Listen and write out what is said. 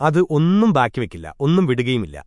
അത് ഒന്നും ബാക്കിവെക്കില്ല ഒന്നും വിടുകയുമില്ല.